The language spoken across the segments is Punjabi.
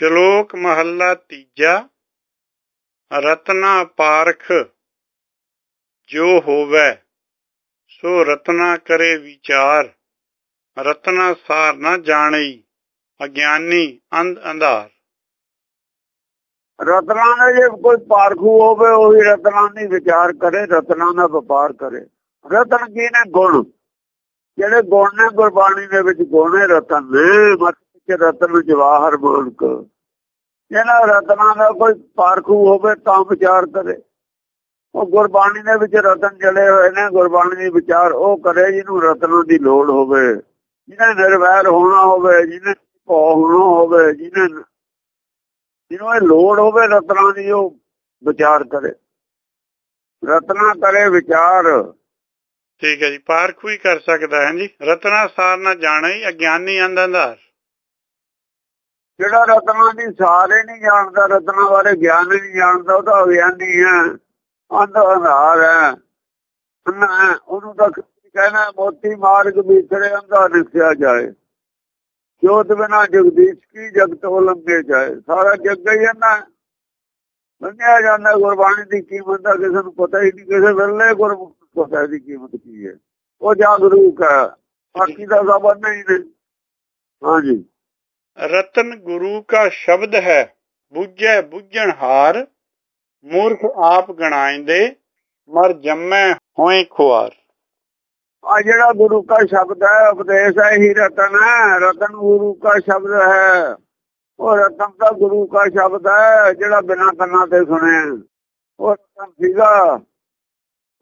ਸ਼ਲੋਕ ਮਹੱਲਾ ਤੀਜਾ, ਰਤਨਾ ਪਾਰਖ ਜੋ ਹੋਵੇ, ਸੋ ਰਤਨਾ ਕਰੇ ਵਿਚਾਰ, ਰਤਨਾ ਸਾਰ ਨਾ ਜਾਣਈ ਅਗਿਆਨੀ ਅੰਧ ਅੰਧਾਰ। ਰਤਨਾ ਦਾ ਜੇ ਕੋਈ ਪਾਰਖੂ ਹੋਵੇ, ਉਹ ਰਤਨਾ ਰਤਨਾਂ ਵਿਚਾਰ ਕਰੇ, ਰਤਨਾ ਦਾ ਵਪਾਰ ਕਰੇ। ਰਤਨ ਕੀ ਨੇ ਗੁਣ? ਜਿਹੜੇ ਗੁਣ ਨੇ ਗੁਰਬਾਣੀ ਦੇ ਵਿੱਚ ਗੁਣ ਨੇ ਰਤਨ। ਨੇ ਵਿੱਚ ਰਤਨ ਜਵਾਹਰ ਮਾਨਕ ਜਿਹਨਾਂ ਰਤਨਾਂ ਦਾ ਕੋਈ ਪਾਰਖੂ ਹੋਵੇ ਤਾਂ ਵਿਚਾਰ ਕਰੇ। ਉਹ ਗੁਰਬਾਣੀ ਦੇ ਵਿੱਚ ਰਤਨ ਜਲੇ ਹੋਏ ਨੇ, ਗੁਰਬਾਣੀ ਦੀ ਵਿਚਾਰ ਉਹ ਕਰੇ ਜਿਹਨੂੰ ਰਤਨਾਂ ਦੀ ਲੋੜ ਹੋਵੇ। ਜਿਹਨੇ ਨਿਰਵੈਰ ਹੋਣਾ ਹੋਵੇ, ਜਿਹਨੇ ਭੋ ਹੋਣਾ ਹੋਵੇ, ਜਿਹਨੇ ਜਿਹਨੂੰ ਇਹ ਲੋੜ ਹੋਵੇ ਰਤਨਾਂ ਦੀ, ਉਹ ਵਿਚਾਰ ਕਰੇ। ਰਤਨਾ ਕਰੇ ਵਿਚਾਰ। ਠੀਕ ਹੈ ਜੀ, ਪਾਰਖੂ ਹੀ ਕਰ ਸਕਦਾ ਹੈ ਜੀ। ਰਤਨਾ ਸਾਰ ਨਾ ਜਾਣਈ ਅਗਿਆਨੀ ਅੰਧ ਅੰਧਾਰ। ਜਿਹੜਾ ਰਤਨਾ ਦੀ ਸਾਰੇ ਨਹੀਂ ਜਾਣਦਾ, ਰਤਨਾ ਬਾਰੇ ਗਿਆਨ ਨਹੀਂ ਜਾਣਦਾ, ਉਹ ਤਾਂ ਅਗਿਆਨੀ ਹੈ, ਅੰਧ ਅੰਧਾਰ ਹੈ। ਅੰਨਾ ਉਹਨੂੰ ਤਾਂ ਕਹਿਣਾ ਮੋਤੀ ਮਾਰਗ ਵਿਚਰੇ ਅੰਧਾ ਦਿਸਿਆ ਜਾਏ। ਜੋਤ ਬਿਨਾ ਜਗਦੀਸ਼ ਕੀ ਜਗਤ ਉਲੰਘੇ ਜਾਏ। ਸਾਰਾ ਜੱਗ ਹੀ ਅੰਨਾ ਮੰਨਿਆ ਜਾਂਦਾ ਗੁਰਬਾਣੀ ਦੀ ਕੀਮਤ ਦਾ, ਕਿਸੇ ਨੂੰ ਪਤਾ ਹੀ ਨਹੀਂ, ਕਿਸੇ ਵੇਲੇ ਗੁਰਮੁਖ ਪਤਾ ਦੀ ਕੀਮਤ ਕੀ ਹੈ। ਉਹ ਜਾਗਰੂਕ ਹੈ। ਬਾਕੀ ਦਾ ਸਭ ਨਹੀਂ ਨੇ। ਹਾਂਜੀ। ਰਤਨ ਗੁਰੂ ਕਾ ਸ਼ਬਦ ਹੈ, ਬੁੱਝੈ ਬੁੱਝਣ ਹਾਰ, ਮੂਰਖ ਆਪ ਗਣਾਇਂਦੇ, ਮਰ ਜੰਮੈ ਹੋਏ ਖੁਆਰ। ਆ ਜਿਹੜਾ ਗੁਰੂ ਕਾ ਸ਼ਬਦ ਹੈ, ਉਪਦੇਸ਼ ਹੈ ਹੀ ਰਤਨ ਹੈ, ਰਤਨ ਗੁਰੂ ਕਾ ਸ਼ਬਦ ਹੈ। ਉਹ ਰਤਨ ਦਾ ਗੁਰੂ ਕਾ ਸ਼ਬਦ ਹੈ, ਜਿਹੜਾ ਬਿਨਾਂ ਕੰਨਾਂ ਤੇ ਸੁਣਿਆ। ਉਹ ਰਤਨ ਸੀਗਾ।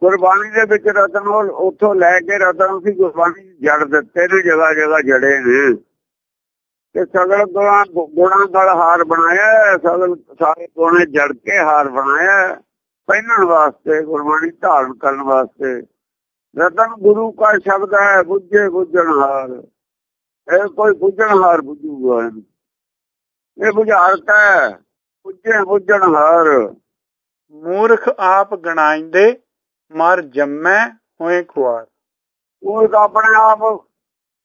ਗੁਰਬਾਣੀ ਦੇ ਵਿੱਚ ਰਤਨ ਉੱਥੋਂ ਲੈ ਕੇ ਰਤਨ ਸੀ ਗੁਰਬਾਣੀ ਜੜ ਦਿੱਤੇ ਨੇ ਜਗ੍ਹਾ ਜਗ੍ਹਾ ਜੜੇ ਨੇ। ਤੇ ਸਗਲ ਗੁਣਾ ਗੁਣਾ ਨਾਲ ਹਾਰ ਬਣਾਇਆ ਸਗਲ ਸਾਰੇ ਕੋਨੇ ਜੜ ਕੇ ਹਾਰ ਬਣਾਇਆ ਪਹਿਨਣ ਵਾਸਤੇ ਗੁਰਬਾਣੀ ਧਾਰਨ ਕਰਨ ਵਾਸਤੇ। ਰਤਨ ਗੁਰੂ ਕਾ ਸ਼ਬਦ ਹੈ ਬੁੱਝੇ ਬੁੱਝਣ ਹਾਰ। ਇਹ ਕੋਈ ਬੁੱਝਣ ਹਾਰ ਬੁੱਝੂਗਾ ਇਹ ਬੁਝਾਰਤ ਹੈ ਬੁੱਝੇ ਬੁੱਝਣ ਹਾਰ। ਮੂਰਖ ਆਪ ਗਣਾਇਂਦੇ ਮਰ ਜੰਮੈ ਹੋਏ ਖੁਆਰ। ਉਹ ਆਪਣੇ ਆਪ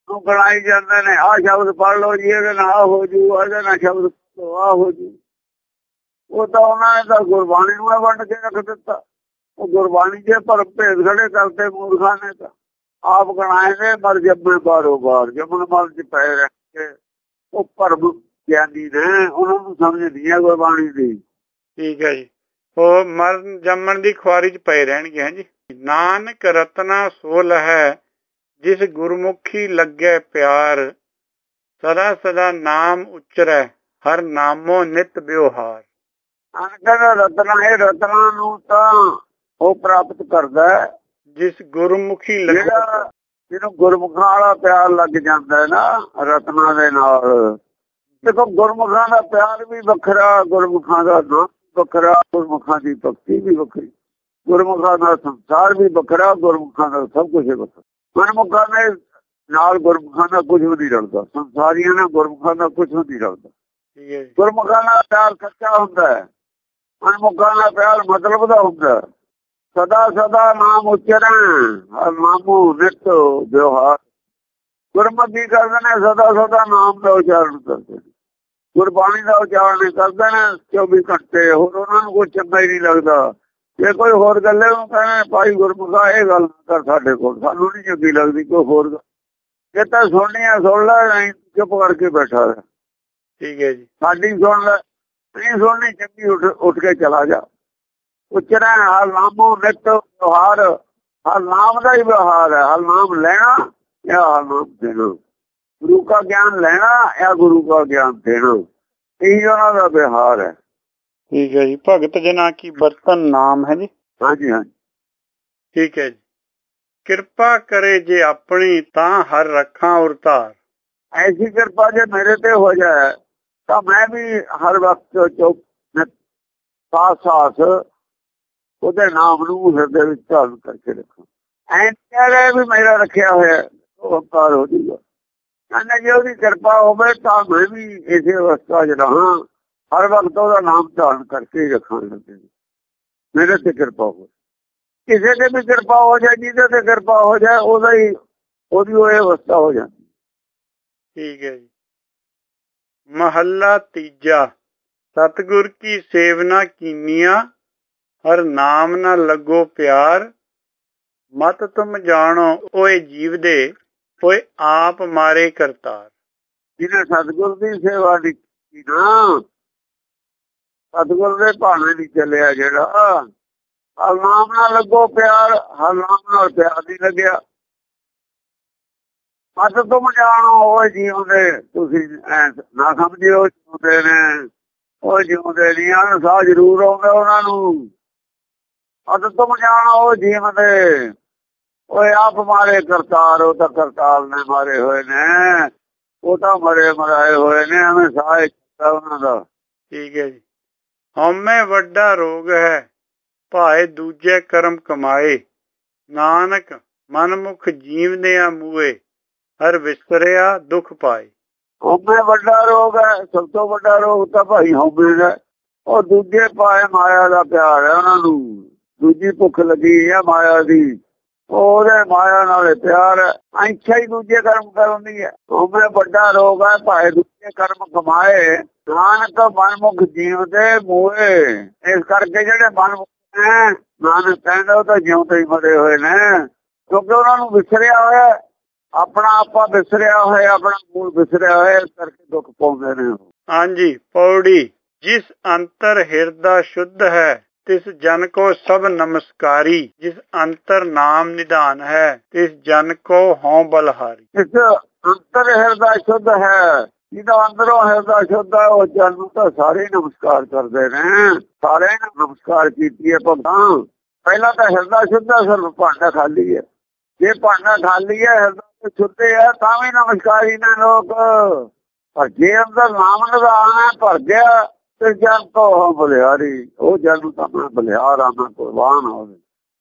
ਨੂੰ ਗਣਾਈ ਜਾਂਦੇ ਨੇ, ਆਹ ਸ਼ਬਦ ਪੜ ਲਓ ਜੀ, ਇਹਦੇ ਨਾਲ ਹੋ ਜੂ, ਇਹਦੇ ਨਾਲ ਸ਼ਬਦ ਆ ਹੋ ਜੂ। ਉਹ ਤਾਂ ਉਹਨਾਂ ਨੇ ਤਾਂ ਗੁਰਬਾਣੀ ਨੂੰ ਵੰਡ ਕੇ ਰੱਖ ਦਿੱਤਾ। ਉਹ ਗੁਰਬਾਣੀ ਦੇ ਪਰ ਭੇਦ ਖੜੇ ਕਰਦੇ ਮੂਰਖਾਂ ਨੇ ਤਾਂ। ਆਪ ਗਣਾਏ ਨੇ ਮਰ ਜੰਮੇ ਬਾਰੋ ਬਾਰ ਜਮਨ ਮਲ ਚ ਪੈ ਰਹੇ ਉਹ ਪਰਮ ਗਿਆਨੀ ਨੇ, ਉਹਨਾਂ ਨੂੰ ਸਮਝ ਨਹੀਂ ਆ ਗੁਰਬਾਣੀ ਦੀ। ਠੀਕ ਹੈ ਜੀ। ਉਹ ਮਰਨ, ਜੰਮਣ ਦੀ ਖੁਆਰੀ ਚ ਪਏ ਰਹਿਣਗੇ ਹਾਂਜੀ ਨਾਨਕ ਰਤਨਾ ਸੋਲ ਹੈ ਜਿਸ ਗੁਰਮੁਖੀ ਲੱਗੇ ਪਿਆਰ ਸਦਾ ਸਦਾ ਨਾਮ ਉਚਰੈ ਹਰ ਨਾਮੋ ਨਿਤ ਵਿਵਹਾਰ। ਅਨਕਰ ਰਤਨਾ ਇਹ ਰਤਨਾ ਨੂੰ ਤਾਂ ਉਹ ਪ੍ਰਾਪਤ ਕਰਦਾ ਜਿਸ ਗੁਰਮੁਖੀ ਲੱਗੇ ਜਿਹਨੂੰ ਗੁਰਮੁਖਾਂ ਵਾਲਾ ਪਿਆਰ ਲੱਗ ਜਾਂਦਾ ਹੈ ਨਾ ਰਤਨਾ ਦੇ ਨਾਲ। ਦੇਖੋ ਗੁਰਮੁਖਾਂ ਦਾ ਪਿਆਰ ਵੀ ਵੱਖਰਾ ਗੁਰਮੁਖਾਂ ਦਾ ਨਾਮ ਵੱਖਰਾ ਗੁਰਮੁਖਾਂ ਦੀ ਭਗਤੀ ਵੀ ਵੱਖਰੀ। ਗੁਰਮੁਖਾਂ ਦਾ ਸੰਸਾਰ ਵੀ ਵੱਖਰਾ ਗੁਰਮੁਖਾਂ ਦਾ ਸਭ ਕੁਝ ਵੱਖਰਾ। ਮਨਮੁਖਾਂ ਦੇ ਨਾਲ ਗੁਰਮੁਖਾਂ ਦਾ ਕੁਝ ਵੀ ਨਹੀਂ ਰਲਦਾ। ਸੰਸਾਰੀਆਂ ਨਾਲ ਗੁਰਮੁਖਾਂ ਦਾ ਕੁਝ ਵੀ ਨਹੀਂ ਰਲਦਾ। ਠੀਕ ਹੈ ਗੁਰਮੁਖਾਂ ਦਾ ਪਿਆਰ ਸੱਚਾ ਹੁੰਦਾ ਹੈ। ਮਨਮੁਖਾਂ ਦਾ ਪਿਆਰ ਮਤਲਬ ਦਾ ਹੁੰਦਾ ਸਦਾ ਸਦਾ ਨਾਮ ਉਚਰਨ ਨਾਮੂ ਨਿਤ ਵਿਵਹਾਰ। ਗੁਰਮੁਖੀ ਕਰਦੇ ਨੇ ਸਦਾ ਸਦਾ ਨਾਮ ਦਾ ਉਚਾਰਨ ਕਰਦੇ ਨੇ। ਗੁਰਬਾਣੀ ਦਾ ਉਚਾਰਨ ਕਰਦੇ ਨੇ 24 ਘੰਟੇ ਹੋਰ ਉਹਨਾਂ ਨੂੰ ਕੋਈ ਚੰਗਾ ਹੀ ਨਹੀਂ ਲੱਗਦਾ। ਜੇ ਕੋਈ ਹੋਰ ਗੱਲੇ ਉਹ ਕਹਿੰਦੇ ਭਾਈ ਗੁਰਮੁਖਾ ਇਹ ਗੱਲ ਕਰ ਸਾਡੇ ਕੋਲ ਸਾਨੂੰ ਨਹੀਂ ਚੰਗੀ ਲੱਗਦੀ ਕੋਈ ਹੋਰ ਜੇ ਤਾਂ ਸੁਣਨੀ ਆ ਸੁਣ ਲੈ ਨਹੀਂ ਚੁੱਪ ਕਰਕੇ ਬੈਠਾ ਰਹਿ। ਠੀਕ ਹੈ ਜੀ। ਸਾਡੀ ਸੁਣ ਲੈ ਨਹੀਂ ਸੁਣਨੀ ਚੰਗੀ ਉੱਠ ਉੱਠ ਕੇ ਚਲਾ ਜਾ। ਉਚਰਾ ਹਲ ਨਾਮੋ ਨਿਤ ਵਿਵਹਾਰ ਹਲ ਨਾਮ ਦਾ ਹੀ ਵਿਵਹਾਰ ਹੈ। ਹਲ ਨਾਮ ਲੈਣਾ ਜਾਂ ਹਲ ਨਾਮ ਦੇਣਾ। ਗੁਰੂ ਦਾ ਗਿਆਨ ਲੈਣਾ ਜਾਂ ਗੁਰੂ ਦਾ ਗਿਆਨ ਦੇਣਾ। ਇਹ ਉਹਨਾਂ ਦਾ ਵਿਵਹਾਰ ਹੈ। ਠੀਕ ਹੈ ਜੀ। ਭਗਤ ਜਨਾ ਕੀ? ਬਰਤਨ ਨਾਮ ਹੈ ਜੀ? ਹਾਂਜੀ ਹਾਂਜੀ। ਠੀਕ ਹੈ ਜੀ। ਕਿਰਪਾ ਕਰੇ ਜੇ ਆਪਣੀ ਤਾਂ ਹਰ ਰੱਖਾਂ ਉਰਤਾਰ ਐਸੀ ਕਿਰਪਾ ਜੇ ਮੇਰੇ ਤੇ ਹੋ ਜਾਏ ਤਾਂ ਮੈਂ ਵੀ ਹਰ ਵਕਤ ਚੁੱਪ ਸਾਥ ਸਾਥ ਉਹਦੇ ਨਾਮ ਨੂੰ ਹਿਰਦੇ ਵਿੱਚ ਧਾਰਨ ਕਰਕੇ ਰੱਖਾਂ। ਐਂ ਵੀ ਮੇਰਾ ਰੱਖਿਆ ਹੋਇਆ ਉਹ ਹੰਕਾਰ ਹੋ ਜੂਗਾ। ਕਹਿੰਦੇ ਜੇ ਉਹਦੀ ਕਿਰਪਾ ਹੋਵੇ ਤਾਂ ਮੈਂ ਵੀ ਇਸੇ ਅਵਸਥਾ 'ਚ ਰਹਾਂ। ਹਰ ਵਕਤ ਉਹਦਾ ਨਾਮ ਧਾਰਨ ਕਰਕੇ ਰੱਖਾਂ ਮੇਰੇ ਤੇ ਕਿਰਪਾ ਹੋ ਕਿਸੇ ਤੇ ਵੀ ਕਿਰਪਾ ਹੋ ਜਾਏ ਜਿਹਦੇ ਤੇ ਕਿਰਪਾ ਹੋ ਜਾਏ ਉਹਦਾ ਹੀ ਉਹਦੀ ਉਹ ਅਵਸਥਾ ਹੋ ਜਾਂਦੀ। ਠੀਕ ਹੈ ਜੀ। ਮਹੱਲਾ ਤੀਜਾ। ਸਤਿਗੁਰ ਕੀ ਸੇਵਨਾ ਕੀਨੀਆਂ ਹਰ ਨਾਮ ਨਾ ਲੱਗੋ ਪਿਆਰ। ਮਤ ਤੁਮ ਜਾਣੋ ਓਏ ਜੀਵ ਦੇ ਓਏ ਆਪ ਮਾਰੇ ਕਰਤਾਰ। ਜਿਹਨੇ ਸਤਿਗੁਰ ਦੀ ਸੇਵਾ ਕੀਤੀ ਨਾ। ਸਤਿਗੁਰ ਦੇ ਭਾਣੇ ਨਹੀਂ ਚੱਲਿਆ ਜਿਹੜਾ। ਹਰ ਨਾਲ ਲੱਗੋ ਪਿਆਰ, ਹਰ ਨਾਲ ਪਿਆਰ ਨਹੀਂ ਲੱਗਿਆ। ਮਤ ਤੁਮ ਜਾਣੋ, ਉਹ ਜੀਉਂਦੇ ਤੁਸੀਂ ਨਾ ਸਮਝਿਓ, ਜੀਉਂਦੇ ਨੇ, ਉਹ ਜੀਉਂਦੇ ਨਹੀਂ। ਹਨ ਸਾਹ ਜ਼ਰੂਰ ਆਉਂਦਾ ਉਹਨਾਂ ਨੂੰ। ਅਤ ਤੁਮ ਜਾਣੋ, ਉਹ ਜੀਵਦੇ ਓਏ ਆਪ ਮਾਰੇ ਕਰਤਾਰ, ਉਹ ਤਾਂ ਕਰਤਾਰ ਨੇ ਮਾਰੇ ਹੋਏ ਨੇ। ਉਹ ਤਾਂ ਮਰੇ ਮਰਾਏ ਹੋਏ ਨੇ, ਐਵੇਂ ਸਾਹ ਉਹਨਾਂ ਦਾ। ਠੀਕ ਹੈ ਜੀ। ਹਉਮੈ ਵੱਡਾ ਰੋਗ ਹੈ, ਭਾਏ ਦੂਜੇ ਕਰਮ ਕਮਾਏ। ਨਾਨਕ, ਮਨਮੁਖ ਜੀਵਦਿਆਂ ਮੂਏ ਹਰ ਵਿਸਰਿਆ ਦੁੱਖ ਪਾਏ। ਹਉਮੈ ਵੱਡਾ ਰੋਗ ਹੈ, ਸਭ ਤੋਂ ਵੱਡਾ ਰੋਗ ਤਾਂ ਭਾਈ ਹਉਮੈ ਦਾ। ਉਹ ਦੂਜੇ ਪਾਏ ਮਾਇਆ ਦਾ ਪਿਆਰ ਹੈ ਉਹਨਾਂ ਨੂੰ। ਦੂਜੀ ਭੁੱਖ ਲੱਗੀ ਹੈ ਮਾਇਆ ਦੀ। ਉਹਦੇ ਮਾਇਆ ਨਾਲ ਪਿਆਰ ਇੱਛਾ ਹੀ ਦੂਜੇ ਕਰਮ ਕਰਨੀ ਹੈ। ਹਉਮੈ ਵੱਡਾ ਰੋਗ ਹੈ ਭਾਏ ਦੂਜੇ ਕਰਮ ਕਮਾਏ, ਨਾਨਕ ਮਨਮੁਖ ਜੀਵ ਦੇ ਮੂਏ। ਇਸ ਕਰਕੇ ਜਿਹੜੇ ਮਨਮੁਖ ਨੇ, ਨਾਨਕ ਕਹਿੰਦਾ ਉਹ ਤਾਂ ਜਿਉਂਦੇ ਹੀ ਮਰੇ ਹੋਏ ਨੇ। ਕਿਉਂਕਿ ਉਹਨਾਂ ਨੂੰ ਵਿਸਰਿਆ ਹੋਇਆ ਆਪਣਾ ਆਪਾ ਵਿਸਰਿਆ ਹੋਇਆ, ਆਪਣਾ ਮੂਲ ਵਿਸਰਿਆ ਹੋਇਆ, ਇਸ ਕਰਕੇ ਦੁੱਖ ਪਾਉਂਦੇ ਨੇ ਹਾਂਜੀ, ਪੌੜੀ, ਜਿਸ ਅੰਤਰ ਹਿਰਦਾ ਸ਼ੁੱਧ ਹੈ ਤਿਸ ਜਨ ਕੋ ਸਭ ਨਮਸਕਾਰੀ, ਜਿਸ ਅੰਤਰ ਨਾਮ ਨਿਧਾਨ ਹੈ, ਤਿਸ ਜਨ ਕੋ ਹਉ ਬਲਹਾਰੀ। ਇਸ ਅੰਤਰ ਹਿਰਦਾ ਸ਼ੁੱਧ ਹੈ, ਜਿਹਦਾ ਅੰਦਰੋਂ ਹਿਰਦਾ ਸ਼ੁੱਧ ਹੈ, ਉਹ ਜਨ ਨੂੰ ਤਾਂ ਸਾਰੇ ਨਮਸਕਾਰ ਕਰਦੇ ਨੇ। ਸਾਰੇ ਨਮਸਕਾਰ ਕੀਤੀ ਹੈ ਭਗਤਾਂ। ਪਹਿਲਾਂ ਤਾਂ ਹਿਰਦਾ ਸ਼ੁੱਧ ਹੈ ਸਿਰਫ ਭਾਂਡਾ ਖਾਲੀ ਹੈ। ਜੇ ਭਾਂਡਾ ਖਾਲੀ ਹੈ, ਹਿਰਦਾ ਸ਼ੁੱਧੇ ਹੈ ਤਾਂ ਵੀ ਨਮਸਕਾਰੀ ਨੇ ਲੋਕ। ਪਰ ਜੇ ਅੰਦਰ ਨਾਮ ਨਿਧਾਨ ਭਰ ਗਿਆ ਤੇ ਜਨ ਤੋਂ ਬਲਿਆਰੀ ਉਹ ਜਨ ਨੂੰ ਤਾਂ ਮੈਂ ਬਲਿਆਰ ਆ ਮੈਂ ਕੁਰਬਾਨ ਹੋਵੇ।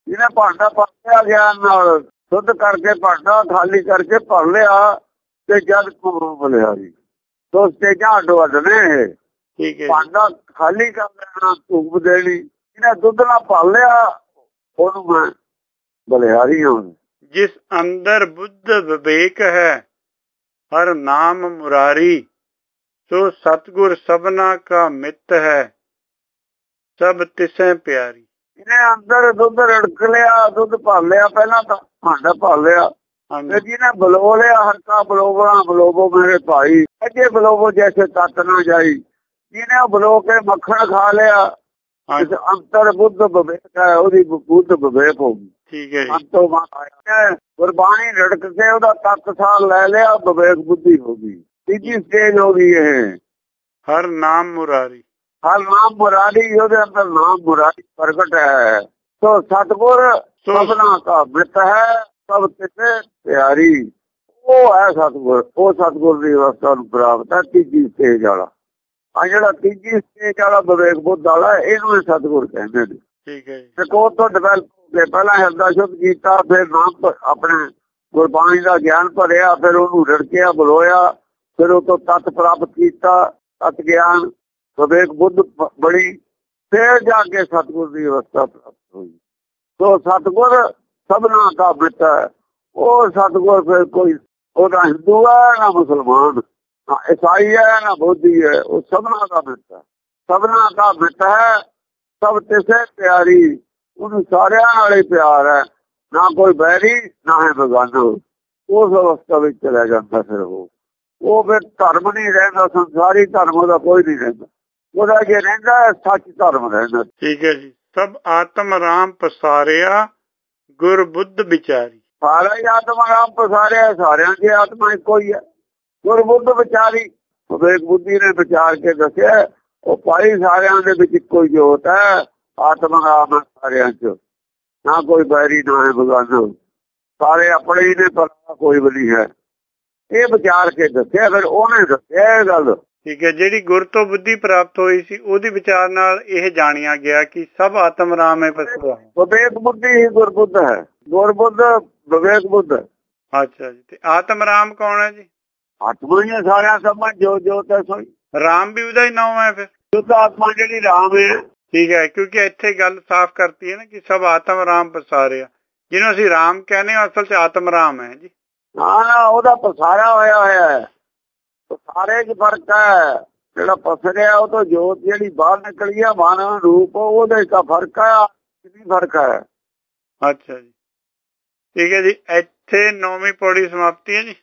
ਜਿਹਨੇ ਭਾਂਡਾ ਪਾਇਆ ਗਿਆਨ ਨਾਲ ਸ਼ੁੱਧ ਕਰਕੇ ਭਾਂਡਾ ਖਾਲੀ ਕਰਕੇ ਭਰ ਲਿਆ ਤੇ ਜਦ ਤੋਂ ਬਲਿਆਰੀ ਦੋ ਸਟੇਜਾਂ ਅੱਡੋ ਅੱਡ ਨੇ ਠੀਕ ਹੈ ਭਾਂਡਾ ਖਾਲੀ ਕਰ ਲੈਣਾ ਧੂਪ ਦੇਣੀ ਜਿਹਨੇ ਦੁੱਧ ਨਾਲ ਭਰ ਲਿਆ ਉਹਨੂੰ ਮੈਂ ਬਲਿਆਰੀ ਹਾਂ। ਜਿਸ ਅੰਦਰ ਬੁੱਧ ਵਿਵੇਕ ਹੈ ਹਰ ਨਾਮ ਮੁਰਾਰੀ ਸੋ ਸਤਗੁਰ ਸਭਨਾ ਕਾ ਮਿੱਤ ਹੈ ਸਭ ਤਿਸੈ ਪਿਆਰੀ। ਇਹਨੇ ਅੰਦਰ ਦੁੱਧ ਰੜਕ ਲਿਆ ਦੁੱਧ ਭਰ ਲਿਆ ਪਹਿਲਾਂ ਤਾਂ ਭਾਂਡਾ ਭਰ ਲਿਆ। ਤੇ ਜਿਹਨੇ ਬਲੋ ਲਿਆ ਹਰਕਾ ਬਲੋਬਣਾ ਬਲੋਬੋ ਮੇਰੇ ਭਾਈ। ਅੱਗੇ ਬਲੋਬੋ ਜੈਸੇ ਤਤ ਨਾ ਜਾਈ। ਜਿਹਨੇ ਬਲੋ ਕੇ ਮੱਖਣ ਖਾ ਲਿਆ ਇਸ ਅੰਤਰ ਬੁੱਧ ਵਿਵੇਕ ਹੈ ਉਹਦੀ ਬੁੱਧ ਵਿਵੇਕ ਹੋ ਗਈ। ਠੀਕ ਹੈ ਜੀ। ਅੰਤੋਂ ਆਇਆ ਗੁਰਬਾਣੀ ਰੜਕ ਕੇ ਉਹਦਾ ਤਤ ਸਾਲ ਲੈ ਲਿਆ ਵਿਵੇਕ ਬੁੱਧੀ ਹੋ ਗਈ। ਤੀਜੀ ਸਟੇਜ ਹੋ ਗਈ ਇਹ ਹਰ ਨਾਮ ਮੁਰਾਰੀ। ਹਰ ਨਾਮ ਮੁਰਾਰੀ ਉਹਦੇ ਅੰਦਰ ਨਾਮ ਮੁਰਾਰੀ ਪ੍ਰਗਟ ਹੈ। ਸੋ ਸਤਗੁਰ ਸਭਨਾ ਦਾ ਮਿੱਤ ਹੈ ਸਭ ਤੇ ਪਿਆਰੀ। ਉਹ ਹੈ ਸਤਗੁਰ ਉਹ ਸਤਗੁਰ ਦੀ ਅਵਸਥਾ ਨੂੰ ਪ੍ਰਾਪਤ ਹੈ ਤੀਜੀ ਸਟੇਜ ਵਾਲਾ। ਆ ਜਿਹੜਾ ਤੀਜੀ ਸਟੇਜ ਵਾਲਾ ਵਿਵੇਕ ਬੁੱਧ ਵਾਲਾ ਇਹਨੂੰ ਸਤਗੁਰ ਕਹਿੰਦੇ ਨੇ। ਠੀਕ ਹੈ ਤੇ ਕੋ ਤੋਂ ਡਿਵੈਲਪ ਹੋ ਕੇ ਪਹਿਲਾਂ ਹਿਰਦਾ ਸ਼ੁੱਧ ਕੀਤਾ ਫਿਰ ਨਾਮ ਆਪਣੇ ਗੁਰਬਾਣੀ ਦਾ ਗਿਆਨ ਭਰਿਆ ਫਿਰ ਉਹਨੂੰ ਰੜਕਿਆ ਬਲੋਇਆ। ਫਿਰ ਉਹ ਤੋਂ ਤਤ ਪ੍ਰਾਪਤ ਕੀਤਾ, ਤਤ ਗਿਆਨ, ਵਿਵੇਕ ਬੁੱਧ ਬੜੀ ਫਿਰ ਜਾ ਕੇ ਸਤਗੁਰ ਦੀ ਅਵਸਥਾ ਪ੍ਰਾਪਤ ਹੋਈ। ਸੋ ਸਤਗੁਰ ਸਭਨਾ ਦਾ ਮਿੱਤਰ ਉਹ ਸਤਗੁਰ ਫਿਰ ਕੋਈ, ਉਹਦਾ ਹਿੰਦੂ ਹੈ ਨਾ ਮੁਸਲਮਾਨ, ਨਾ ਈਸਾਈ ਹੈ ਨਾ ਬੋਧੀ ਹੈ, ਉਹ ਸਭਨਾ ਦਾ ਮਿੱਤਰ ਸਭਨਾ ਦਾ ਮਿੱਤਰ ਹੈ, ਸਭ ਤਿਸੇ ਪਿਆਰੀ, ਉਹਨੂੰ ਸਾਰਿਆਂ ਨਾਲ ਹੀ ਪਿਆਰ ਹੈ। ਨਾ ਕੋਈ ਬੈਰੀ, ਨਾ ਹੈ ਬਗਾਨਾ। ਉਸ ਅਵਸਥਾ ਵਿੱਚ ਚਲਾ ਜਾਂਦਾ ਫਿਰ ਉਹ। ਉਹ ਫਿਰ ਧਰਮ ਨਹੀਂ ਰਹਿੰਦਾ ਸੰਸਾਰੀ ਧਰਮ ਦਾ ਕੋਈ ਨਹੀਂ ਰਹਿੰਦਾ। ਉਹਦਾ ਜੇ ਰਹਿੰਦਾ ਸੱਚ ਧਰਮ ਰਹਿੰਦਾ ਠੀਕ ਹੈ ਜੀ। ਸਭ ਆਤਮ ਰਾਮ ਪਸਾਰਿਆ ਗੁਰ ਬੁੱਧ ਵਿਚਾਰੀ। ਸਾਰਾ ਹੀ ਆਤਮਾ ਰਾਮ ਪਸਾਰਿਆ ਸਾਰਿਆਂ ਦੀ ਆਤਮਾ ਇੱਕੋ ਹੀ ਹੈ। ਗੁਰ ਬੁੱਧ ਵਿਚਾਰੀ ਵਿਵੇਕ ਬੁੱਧੀ ਨੇ ਵਿਚਾਰ ਕੇ ਦੱਸਿਆ ਉਹ ਭਾਈ ਸਾਰਿਆਂ ਦੇ ਵਿੱਚ ਇੱਕੋ ਹੀ ਜੋਤ ਹੈ ਆਤਮਾ ਰਾਮ ਸਾਰਿਆਂ 'ਚ। ਨਾ ਕੋਈ ਬੈਰੀ ਨਾ ਹੈ ਬਗਾਨਾ। ਸਾਰੇ ਆਪਣੇ ਹੀ ਨੇ ਪਰ ਕੋਈ ਬਲੀ ਹੈ। ਇਹ ਵਿਚਾਰ ਕੇ ਦੱਸਿਆ ਫਿਰ ਉਹਨੇ ਦੱਸਿਆ ਇਹ ਗੱਲ। ਠੀਕ ਹੈ ਜਿਹੜੀ ਗੁਰ ਤੋਂ ਬੁੱਧੀ ਪ੍ਰਾਪਤ ਹੋਈ ਸੀ ਉਹਦੀ ਵਿਚਾਰ ਨਾਲ ਇਹ ਜਾਣਿਆ ਗਿਆ ਕਿ ਸਭ ਆਤਮ ਰਾਮ ਹੈ ਪਸੂਆ ਵਿਵੇਕ ਬੁੱਧੀ ਹੀ ਗੁਰਬੁੱਧ ਹੈ। ਗੁਰਬੁੱਧ ਵਿਵੇਕ ਬੁੱਧ। ਅੱਛਾ ਜੀ ਤੇ ਆਤਮ ਰਾਮ ਕੌਣ ਹੈ ਜੀ? ਆਤਮਾ ਹੀ ਸਾਰਿਆਂ ਸਮਾਂ ਜੋ ਜੋ ਤੇ ਸੋਈ। ਰਾਮ ਵੀ ਉਹਦਾ ਹੀ ਨਾਮ ਹੈ ਫਿਰ। ਸ਼ੁੱਧ ਆਤਮਾ ਜਿਹੜੀ ਰਾਮ ਹੈ। ਠੀਕ ਹੈ ਕਿਉਂਕਿ ਇੱਥੇ ਗੱਲ ਸਾਫ਼ ਕਰਤੀ ਹੈ ਨਾ ਕਿ ਸਭ ਆਤਮ ਰਾਮ ਪਸਾਰਿਆ। ਜਿਹਨੂੰ ਅਸੀਂ ਰਾਮ ਕਹਿੰਦੇ ਹਾਂ ਅਸਲ 'ਚ ਆਤਮ ਰਾਮ ਹੈ ਜੀ। ਨਾ ਉਹਦਾ ਪਸਾਰਾ ਹੋਇਆ ਹੋਇਆ ਹੈ। ਸਾਰੇ 'ਚ ਫ਼ਰਕ ਹੈ। ਜਿਹੜਾ ਪਸਰਿਆ, ਉਹ ਤੋਂ ਜੋਤ ਜਿਹੜੀ ਬਾਹਰ ਨਿਕਲੀ ਆ ਮਾਨਵ ਰੂਪ, ਉਹਦੇ 'ਚ ਫ਼ਰਕ ਹੈ ਕਿੰਨੀ ਫ਼ਰਕ ਹੈ। ਅੱਛਾ ਜੀ। ਠੀਕ ਹੈ ਜੀ, ਇੱਥੇ ਨੌਵੀਂ ਪੌੜੀ ਸਮਾਪਤੀ ਹੈ ਜੀ।